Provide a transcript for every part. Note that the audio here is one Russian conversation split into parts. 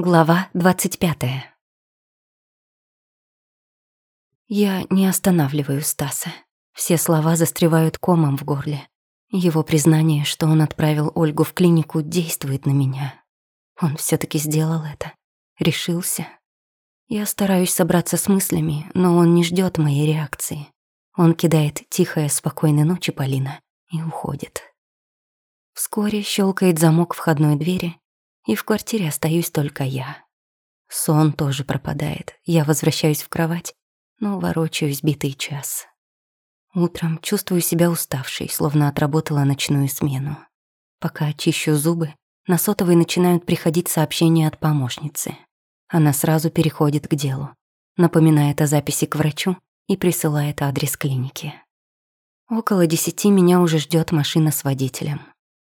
Глава 25 Я не останавливаю Стаса. Все слова застревают комом в горле. Его признание, что он отправил Ольгу в клинику, действует на меня. Он все таки сделал это. Решился. Я стараюсь собраться с мыслями, но он не ждет моей реакции. Он кидает тихое «спокойной ночи, Полина» и уходит. Вскоре щелкает замок входной двери, и в квартире остаюсь только я. Сон тоже пропадает. Я возвращаюсь в кровать, но ворочаюсь битый час. Утром чувствую себя уставшей, словно отработала ночную смену. Пока очищу зубы, на сотовый начинают приходить сообщения от помощницы. Она сразу переходит к делу, напоминает о записи к врачу и присылает адрес клиники. Около десяти меня уже ждет машина с водителем.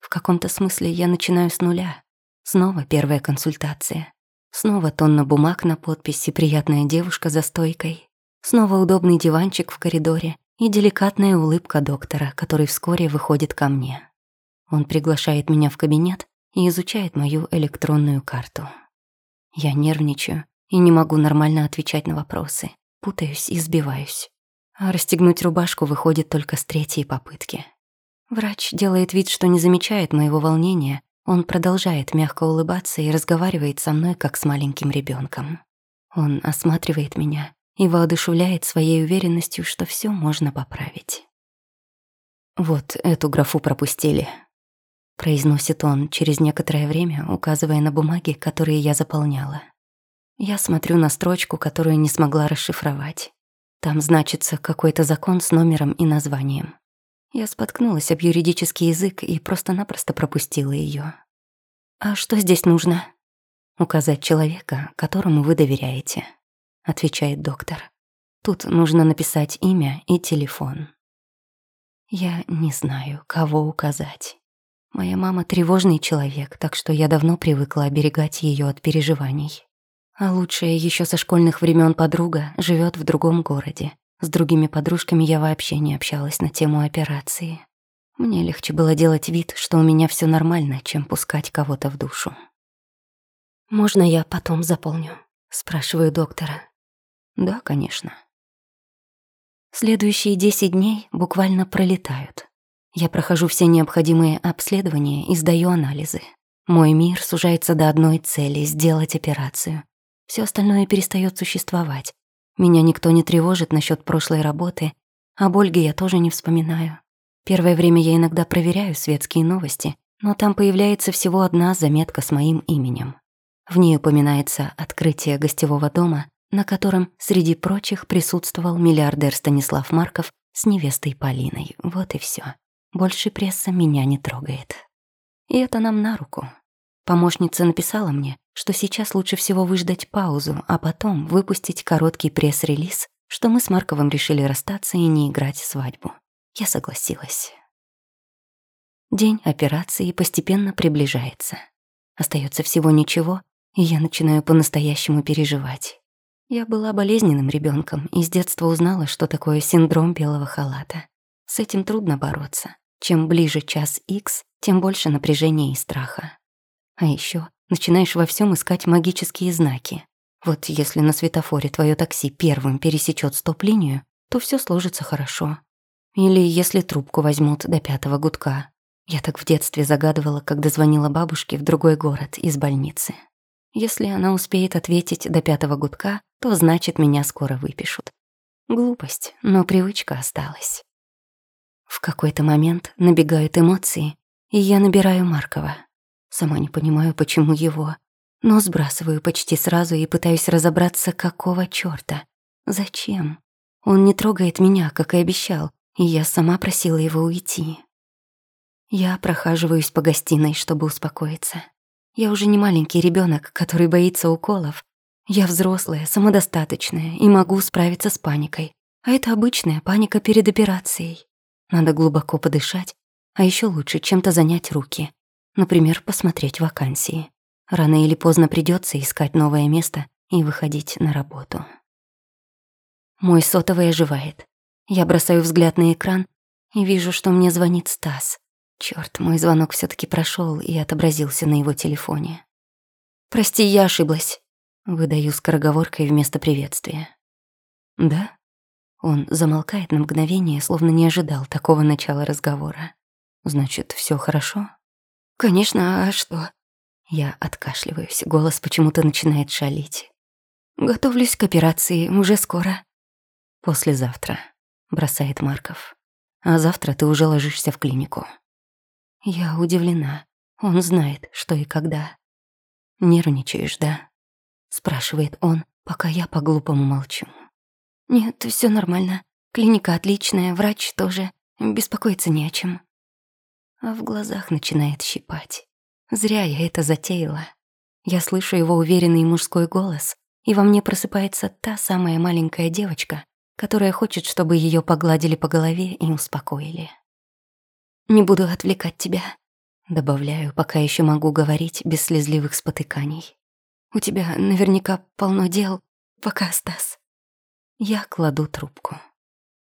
В каком-то смысле я начинаю с нуля. Снова первая консультация. Снова тонна бумаг на подпись и приятная девушка за стойкой. Снова удобный диванчик в коридоре и деликатная улыбка доктора, который вскоре выходит ко мне. Он приглашает меня в кабинет и изучает мою электронную карту. Я нервничаю и не могу нормально отвечать на вопросы. Путаюсь и сбиваюсь. А расстегнуть рубашку выходит только с третьей попытки. Врач делает вид, что не замечает моего волнения, он продолжает мягко улыбаться и разговаривает со мной, как с маленьким ребенком. Он осматривает меня и воодушевляет своей уверенностью, что все можно поправить. «Вот эту графу пропустили», — произносит он через некоторое время, указывая на бумаги, которые я заполняла. Я смотрю на строчку, которую не смогла расшифровать. Там значится какой-то закон с номером и названием. Я споткнулась об юридический язык и просто-напросто пропустила ее. «А что здесь нужно?» «Указать человека, которому вы доверяете», — отвечает доктор. «Тут нужно написать имя и телефон». Я не знаю, кого указать. Моя мама тревожный человек, так что я давно привыкла оберегать ее от переживаний. А лучшая еще со школьных времен подруга живет в другом городе, с другими подружками я вообще не общалась на тему операции. Мне легче было делать вид, что у меня все нормально, чем пускать кого-то в душу. «Можно я потом заполню?» — спрашиваю доктора. «Да, конечно». Следующие десять дней буквально пролетают. Я прохожу все необходимые обследования и сдаю анализы. Мой мир сужается до одной цели — сделать операцию. Все остальное перестает существовать. Меня никто не тревожит насчет прошлой работы, об Ольге я тоже не вспоминаю. Первое время я иногда проверяю светские новости, но там появляется всего одна заметка с моим именем. В ней упоминается открытие гостевого дома, на котором, среди прочих, присутствовал миллиардер Станислав Марков с невестой Полиной. Вот и все. Больше пресса меня не трогает. И это нам на руку. Помощница написала мне, что сейчас лучше всего выждать паузу, а потом выпустить короткий пресс-релиз, что мы с Марковым решили расстаться и не играть свадьбу. Я согласилась. День операции постепенно приближается. Остается всего ничего, и я начинаю по-настоящему переживать. Я была болезненным ребенком и с детства узнала, что такое синдром белого халата. С этим трудно бороться. Чем ближе час X, тем больше напряжения и страха. А еще начинаешь во всем искать магические знаки. Вот если на светофоре твое такси первым пересечет стоп-линию, то все сложится хорошо. Или если трубку возьмут до пятого гудка. Я так в детстве загадывала, когда звонила бабушке в другой город из больницы. Если она успеет ответить до пятого гудка, то значит, меня скоро выпишут. Глупость, но привычка осталась. В какой-то момент набегают эмоции, и я набираю Маркова. Сама не понимаю, почему его. Но сбрасываю почти сразу и пытаюсь разобраться, какого чёрта. Зачем? Он не трогает меня, как и обещал, и я сама просила его уйти. Я прохаживаюсь по гостиной, чтобы успокоиться. Я уже не маленький ребенок, который боится уколов. Я взрослая, самодостаточная и могу справиться с паникой. А это обычная паника перед операцией. Надо глубоко подышать, а еще лучше чем-то занять руки. Например, посмотреть вакансии. Рано или поздно придется искать новое место и выходить на работу. Мой сотовый оживает. Я бросаю взгляд на экран и вижу, что мне звонит Стас. Черт, мой звонок все таки прошел и отобразился на его телефоне. Прости, я ошиблась. Выдаю скороговоркой вместо приветствия. Да? Он замолкает на мгновение, словно не ожидал такого начала разговора. Значит, все хорошо? Конечно, а что? Я откашливаюсь, голос почему-то начинает шалить. Готовлюсь к операции, уже скоро. Послезавтра, бросает Марков. А завтра ты уже ложишься в клинику. Я удивлена. Он знает, что и когда. Нервничаешь, да? Спрашивает он, пока я по-глупому молчу. Нет, все нормально. Клиника отличная, врач тоже. Беспокоиться не о чем. А в глазах начинает щипать. Зря я это затеяла. Я слышу его уверенный мужской голос, и во мне просыпается та самая маленькая девочка, которая хочет, чтобы ее погладили по голове и успокоили. «Не буду отвлекать тебя», — добавляю, пока еще могу говорить без слезливых спотыканий. «У тебя наверняка полно дел, пока, Стас». Я кладу трубку.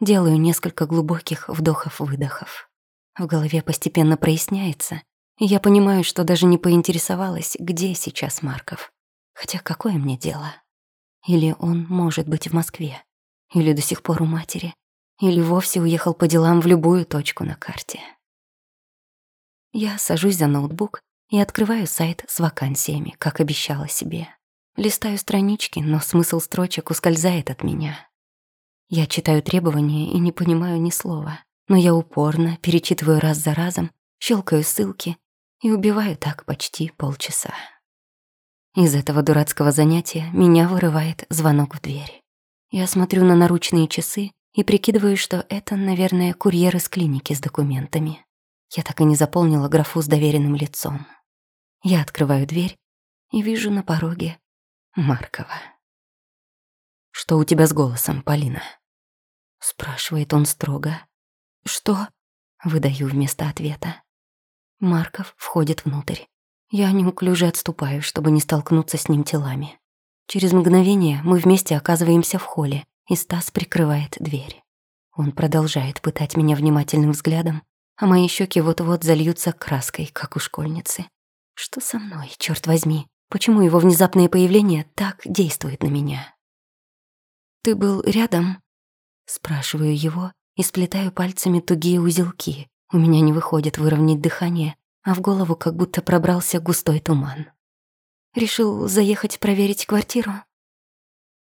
Делаю несколько глубоких вдохов-выдохов. В голове постепенно проясняется, и я понимаю, что даже не поинтересовалась, где сейчас Марков. Хотя какое мне дело? Или он может быть в Москве? Или до сих пор у матери? Или вовсе уехал по делам в любую точку на карте? Я сажусь за ноутбук и открываю сайт с вакансиями, как обещала себе. Листаю странички, но смысл строчек ускользает от меня. Я читаю требования и не понимаю ни слова, но я упорно перечитываю раз за разом, щелкаю ссылки и убиваю так почти полчаса. Из этого дурацкого занятия меня вырывает звонок в дверь. Я смотрю на наручные часы и прикидываю, что это, наверное, курьер из клиники с документами. Я так и не заполнила графу с доверенным лицом. Я открываю дверь и вижу на пороге Маркова. «Что у тебя с голосом, Полина?» Спрашивает он строго. «Что?» Выдаю вместо ответа. Марков входит внутрь. Я неуклюже отступаю, чтобы не столкнуться с ним телами. Через мгновение мы вместе оказываемся в холле, и Стас прикрывает дверь. Он продолжает пытать меня внимательным взглядом, а мои щеки вот-вот зальются краской, как у школьницы. Что со мной, черт возьми? Почему его внезапное появление так действует на меня? «Ты был рядом?» Спрашиваю его и сплетаю пальцами тугие узелки. У меня не выходит выровнять дыхание, а в голову как будто пробрался густой туман. Решил заехать проверить квартиру?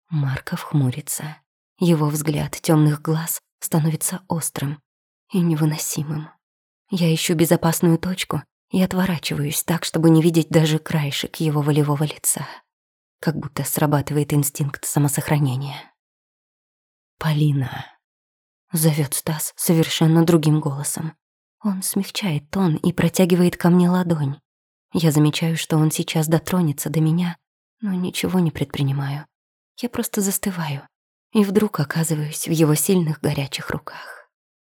Марков хмурится. Его взгляд темных глаз становится острым и невыносимым. Я ищу безопасную точку и отворачиваюсь так, чтобы не видеть даже краешек его волевого лица. Как будто срабатывает инстинкт самосохранения. «Полина», — зовет Стас совершенно другим голосом. Он смягчает тон и протягивает ко мне ладонь. Я замечаю, что он сейчас дотронется до меня, но ничего не предпринимаю. Я просто застываю и вдруг оказываюсь в его сильных горячих руках.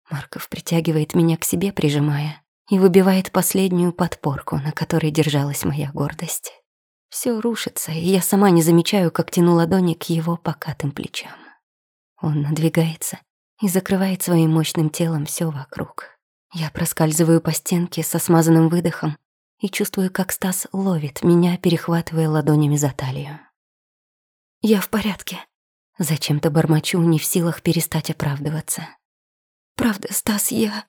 Марков притягивает меня к себе, прижимая, и выбивает последнюю подпорку, на которой держалась моя гордость. Все рушится, и я сама не замечаю, как тяну ладони к его покатым плечам. Он надвигается и закрывает своим мощным телом все вокруг. Я проскальзываю по стенке со смазанным выдохом и чувствую, как Стас ловит меня, перехватывая ладонями за талию. «Я в порядке». Зачем-то бормочу, не в силах перестать оправдываться. «Правда, Стас, я...»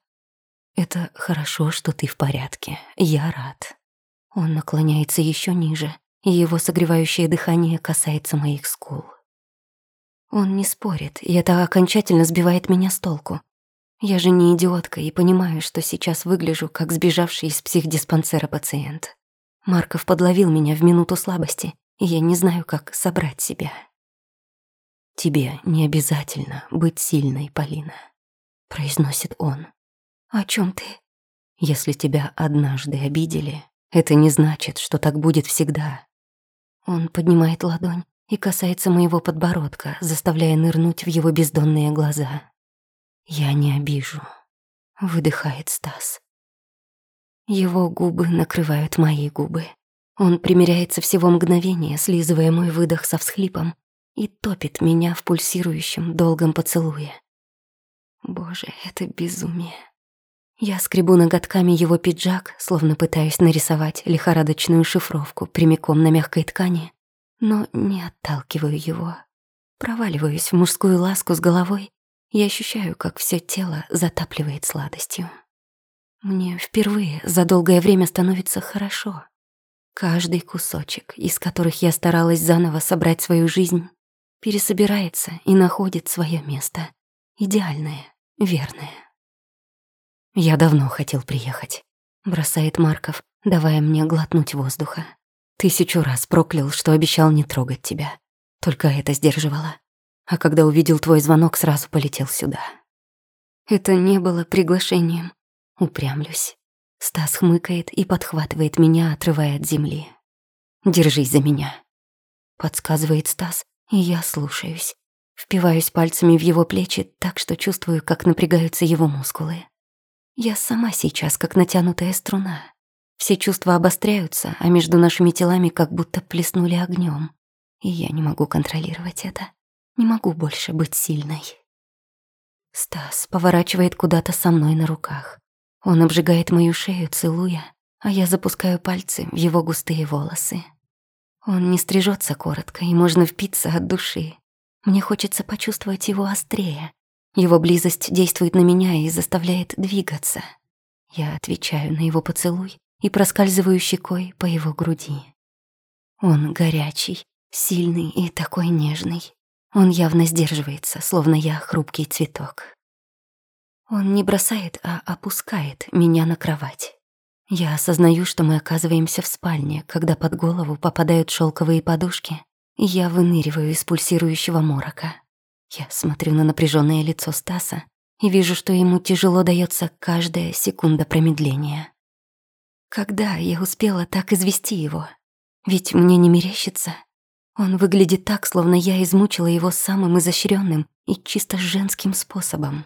«Это хорошо, что ты в порядке. Я рад». Он наклоняется еще ниже, и его согревающее дыхание касается моих скул. Он не спорит, и это окончательно сбивает меня с толку. Я же не идиотка и понимаю, что сейчас выгляжу как сбежавший из психдиспансера пациент. Марков подловил меня в минуту слабости, и я не знаю, как собрать себя. «Тебе не обязательно быть сильной, Полина», — произносит он. «О чем ты?» «Если тебя однажды обидели, это не значит, что так будет всегда». Он поднимает ладонь и касается моего подбородка, заставляя нырнуть в его бездонные глаза. «Я не обижу», — выдыхает Стас. Его губы накрывают мои губы. Он примеряется всего мгновение, слизывая мой выдох со всхлипом, и топит меня в пульсирующем долгом поцелуе. Боже, это безумие. Я скребу ноготками его пиджак, словно пытаюсь нарисовать лихорадочную шифровку прямиком на мягкой ткани, но не отталкиваю его. Проваливаюсь в мужскую ласку с головой и ощущаю, как все тело затапливает сладостью. Мне впервые за долгое время становится хорошо. Каждый кусочек, из которых я старалась заново собрать свою жизнь, пересобирается и находит свое место. Идеальное, верное. «Я давно хотел приехать», — бросает Марков, давая мне глотнуть воздуха. «Тысячу раз проклял, что обещал не трогать тебя. Только это сдерживало. А когда увидел твой звонок, сразу полетел сюда». Это не было приглашением. Упрямлюсь. Стас хмыкает и подхватывает меня, отрывая от земли. «Держись за меня», — подсказывает Стас, и я слушаюсь. Впиваюсь пальцами в его плечи так, что чувствую, как напрягаются его мускулы. Я сама сейчас как натянутая струна. Все чувства обостряются, а между нашими телами как будто плеснули огнем. И я не могу контролировать это. Не могу больше быть сильной. Стас поворачивает куда-то со мной на руках. Он обжигает мою шею, целуя, а я запускаю пальцы в его густые волосы. Он не стрижется коротко, и можно впиться от души. Мне хочется почувствовать его острее, его близость действует на меня и заставляет двигаться. Я отвечаю на его поцелуй и проскальзываю щекой по его груди. Он горячий, сильный и такой нежный. Он явно сдерживается, словно я хрупкий цветок. Он не бросает, а опускает меня на кровать. Я осознаю, что мы оказываемся в спальне, когда под голову попадают шелковые подушки, и я выныриваю из пульсирующего морока. Я смотрю на напряженное лицо Стаса и вижу, что ему тяжело дается каждая секунда промедления. Когда я успела так извести его? Ведь мне не мерещится. Он выглядит так, словно я измучила его самым изощренным и чисто женским способом.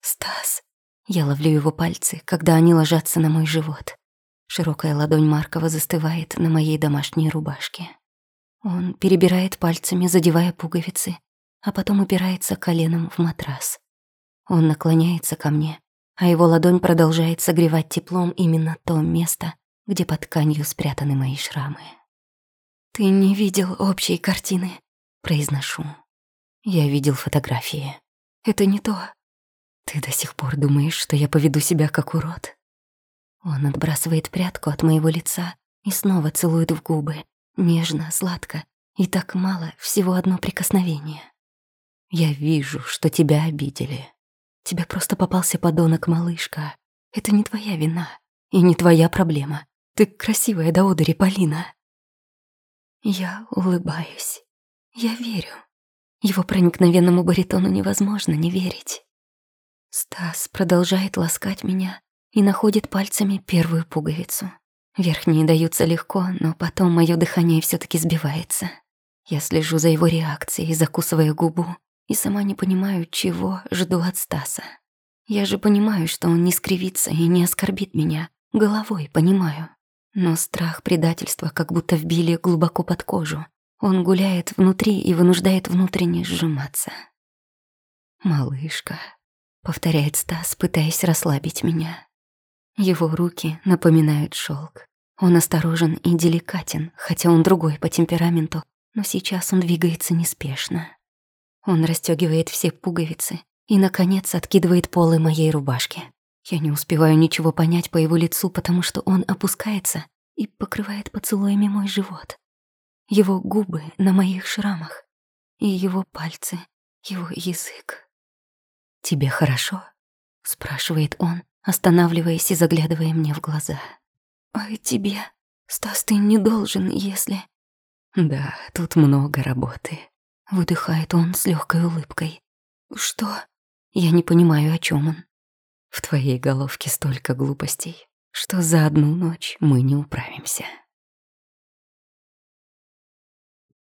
«Стас!» Я ловлю его пальцы, когда они ложатся на мой живот. Широкая ладонь Маркова застывает на моей домашней рубашке. Он перебирает пальцами, задевая пуговицы, а потом упирается коленом в матрас. Он наклоняется ко мне, а его ладонь продолжает согревать теплом именно то место, где под тканью спрятаны мои шрамы. «Ты не видел общей картины», — произношу. «Я видел фотографии. Это не то. Ты до сих пор думаешь, что я поведу себя как урод?» Он отбрасывает прядку от моего лица и снова целует в губы, нежно, сладко, и так мало, всего одно прикосновение. Я вижу, что тебя обидели. Тебе просто попался подонок, малышка. Это не твоя вина и не твоя проблема. Ты красивая до одури, Полина. Я улыбаюсь. Я верю. Его проникновенному баритону невозможно не верить. Стас продолжает ласкать меня и находит пальцами первую пуговицу. Верхние даются легко, но потом мое дыхание все таки сбивается. Я слежу за его реакцией, закусывая губу, и сама не понимаю, чего жду от Стаса. Я же понимаю, что он не скривится и не оскорбит меня. Головой понимаю. Но страх предательства как будто вбили глубоко под кожу. Он гуляет внутри и вынуждает внутренне сжиматься. «Малышка», — повторяет Стас, пытаясь расслабить меня. Его руки напоминают шелк. Он осторожен и деликатен, хотя он другой по темпераменту, но сейчас он двигается неспешно. Он расстегивает все пуговицы и, наконец, откидывает полы моей рубашки. Я не успеваю ничего понять по его лицу, потому что он опускается и покрывает поцелуями мой живот. Его губы на моих шрамах и его пальцы, его язык. «Тебе хорошо?» — спрашивает он, останавливаясь и заглядывая мне в глаза. «А тебе, Стас, ты не должен, если...» «Да, тут много работы», Выдыхает он с легкой улыбкой. Что? Я не понимаю, о чем он. В твоей головке столько глупостей, что за одну ночь мы не управимся.